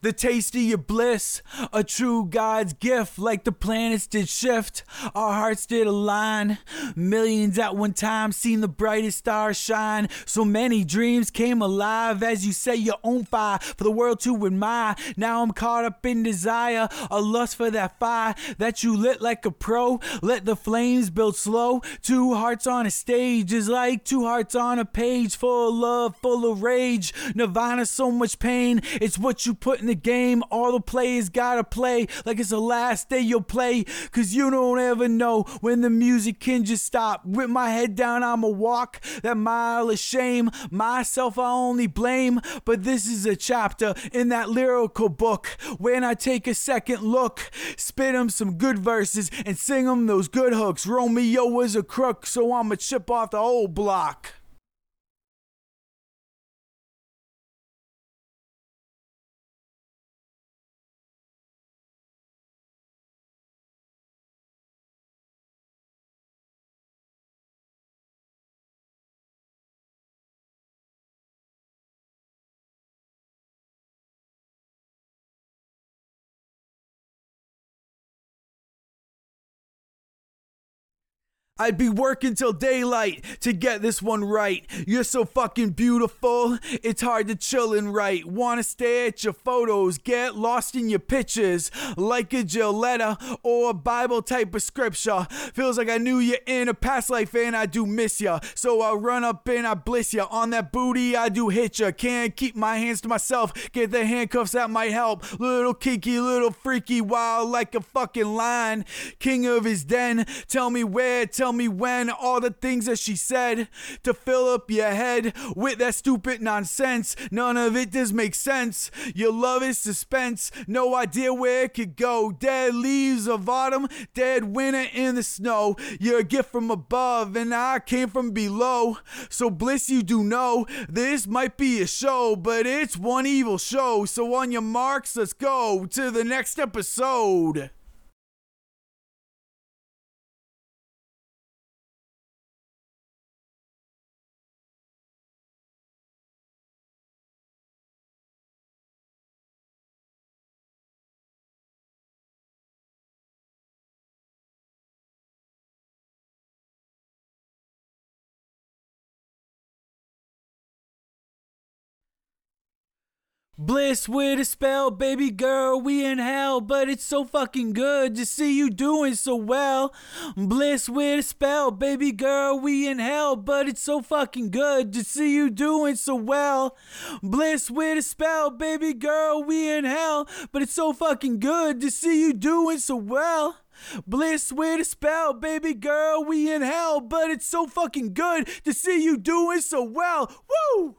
The taste of your bliss, a true God's gift, like the planets did shift, our hearts did align. Millions at one time seen the brightest stars shine. So many dreams came alive as you set your own fire for the world to admire. Now I'm caught up in desire, a lust for that fire that you lit like a pro. Let the flames build slow. Two hearts on a stage is like two hearts on a page, full of love, full of rage. Nirvana, so much pain. It's what you put in the game. All the players gotta play like it's the last day you'll play. Cause you don't ever know when the music can just stop. With my head down, I'ma walk that mile of shame. Myself, I only blame. But this is a chapter in that lyrical book. When I take a second look, spit 'em some good verses and sing 'em those good hooks. Romeo was a crook, so I'ma chip off the whole block. I'd be working till daylight to get this one right. You're so fucking beautiful, it's hard to chill and write. Wanna stare at your photos, get lost in your pictures, like a Gilletta or a Bible type of scripture. Feels like I knew you in a past life and I do miss ya. So I run up and I bliss ya. On that booty, I do hit ya. Can't keep my hands to myself, get the handcuffs that might help. Little kinky, little freaky, wild like a fucking lion. King of his den, tell me where, tell me when, all the things that she said to fill up your head with that stupid nonsense. None of it does make sense. Your love is suspense, no idea where it could go. Dead leaves of autumn, dead winter in the snow. You're a gift from above, and I came from below. So, bliss, you do know this might be a show, but it's one evil show. So, on your marks, let's go to the next episode. Bliss with a spell, baby girl, we in hell, but it's so fucking good to see you doing so well. Bliss with a spell, baby girl, we in hell, but it's so fucking good to see you doing so well. Bliss with a spell, baby girl, we in hell, but it's so fucking good to see you doing so well. Bliss with a spell, baby girl, we in hell, but it's so fucking good to see you doing so well. Woo!